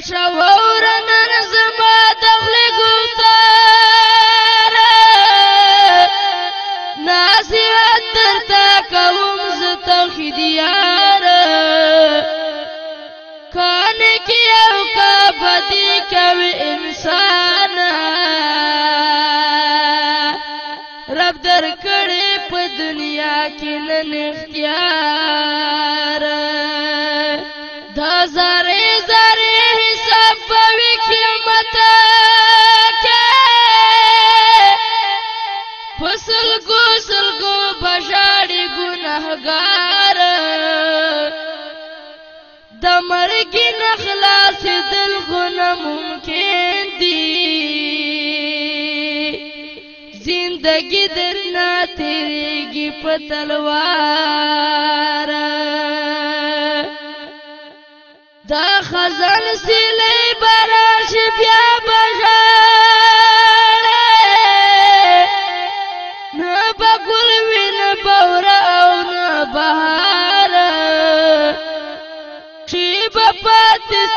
پټو رنن زما دخل ګفتار ناسیات درتا کوم ز توحیدیار کان کی او کا بدی کوي انسان رب درکړې په دنیا کې نن اختیار دا زره سلګو بشاړي ګناهګار د مرګ نه خلاص دل غن ممکن دي زندګي درنا تیریږي په تلوار دا خزان سیل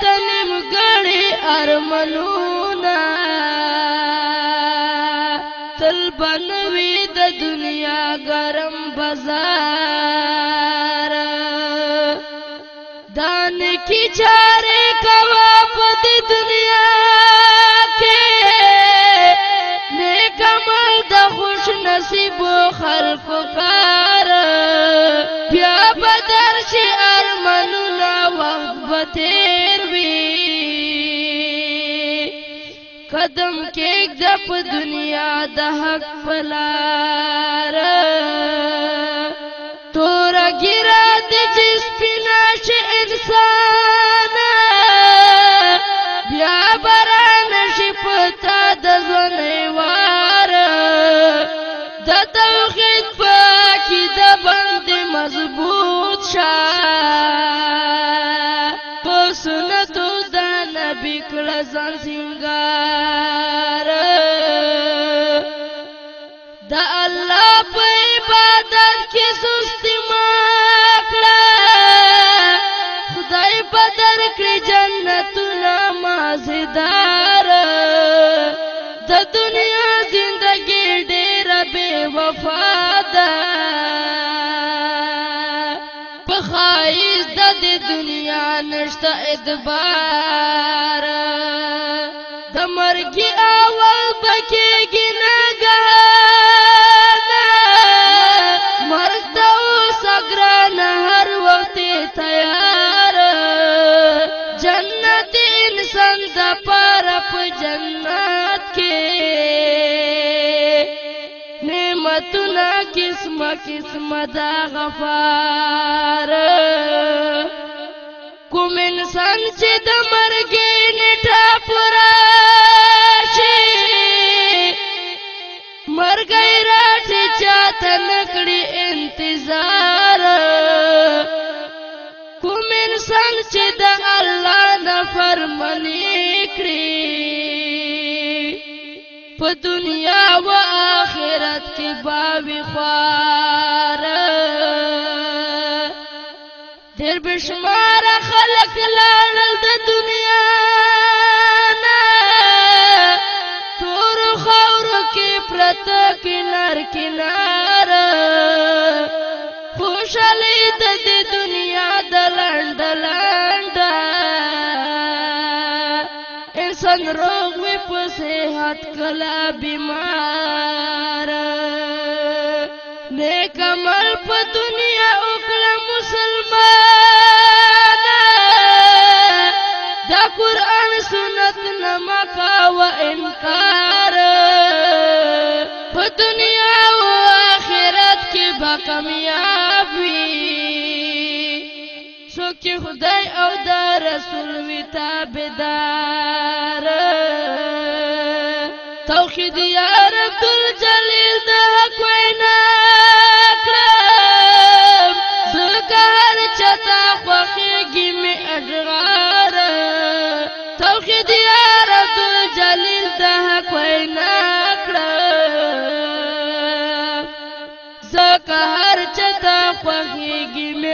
ته نیمګړي ارمانونه تل بنوي د دنیا ګرم بازار دان کی چارې کوا په دنیا کې نیک عمل د خوش نصیب خلق کا تیر وی قدم کې د دنیا د حق پلار تور ګرا د جس پلاش انسان بیا بران شپتا د زنه وار د توحید پاکی د بند مضبوط شاه خایز د دنیا نشته ادبار قسم قسم دا غفار کوم انسان چې د مرګ نیټه پورا شي مرګ راځي چاته نکړي انتظار کوم انسان چې د الله نه فرمانی کړی په دنیا وای لعنت دنیا نا تور خور کی پرت کنار کنار خوشالی د دې دنیا د لند لند انسان روغ وي په صحت کلا بیمار نیک عمل په دنیا کامیابی څوک خدای او د رسول وی تابعدار توحید یا رب الجلال لکه هر چتا خوږیږي مې